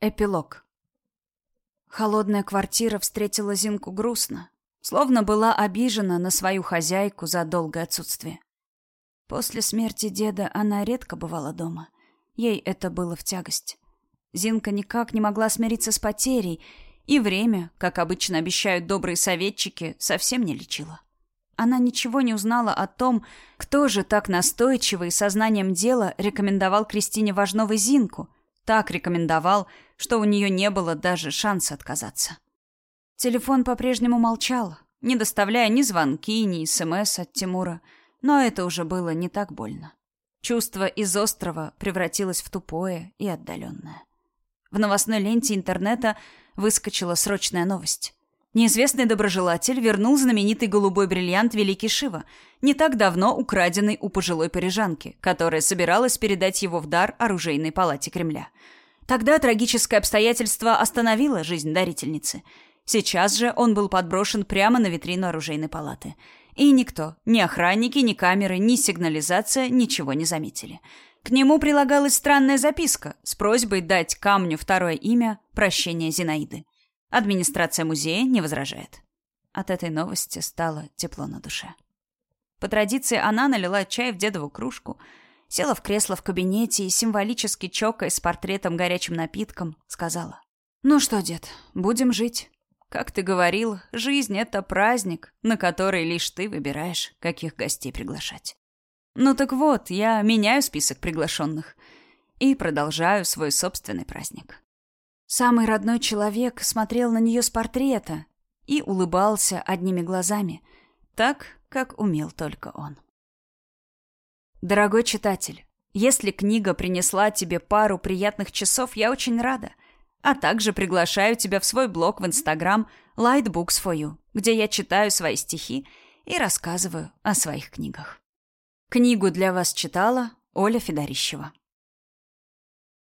Эпилог. Холодная квартира встретила Зинку грустно, словно была обижена на свою хозяйку за долгое отсутствие. После смерти деда она редко бывала дома. Ей это было в тягость. Зинка никак не могла смириться с потерей, и время, как обычно обещают добрые советчики, совсем не лечило. Она ничего не узнала о том, кто же так настойчиво и сознанием дела рекомендовал Кристине Важновой Зинку — так рекомендовал, что у нее не было даже шанса отказаться. Телефон по-прежнему молчал, не доставляя ни звонки, ни СМС от Тимура, но это уже было не так больно. Чувство из острова превратилось в тупое и отдаленное. В новостной ленте интернета выскочила срочная новость. Неизвестный доброжелатель вернул знаменитый голубой бриллиант Великий Шива, не так давно украденный у пожилой парижанки, которая собиралась передать его в дар оружейной палате Кремля. Тогда трагическое обстоятельство остановило жизнь дарительницы. Сейчас же он был подброшен прямо на витрину оружейной палаты. И никто, ни охранники, ни камеры, ни сигнализация ничего не заметили. К нему прилагалась странная записка с просьбой дать камню второе имя «Прощение Зинаиды». Администрация музея не возражает. От этой новости стало тепло на душе. По традиции она налила чай в дедову кружку, села в кресло в кабинете и, символически чокая с портретом горячим напитком, сказала. «Ну что, дед, будем жить. Как ты говорил, жизнь — это праздник, на который лишь ты выбираешь, каких гостей приглашать. Ну так вот, я меняю список приглашенных и продолжаю свой собственный праздник. Самый родной человек смотрел на нее с портрета и улыбался одними глазами, так, как умел только он. Дорогой читатель, если книга принесла тебе пару приятных часов, я очень рада. А также приглашаю тебя в свой блог в Инстаграм Light Books for You, где я читаю свои стихи и рассказываю о своих книгах. Книгу для вас читала Оля Федорищева.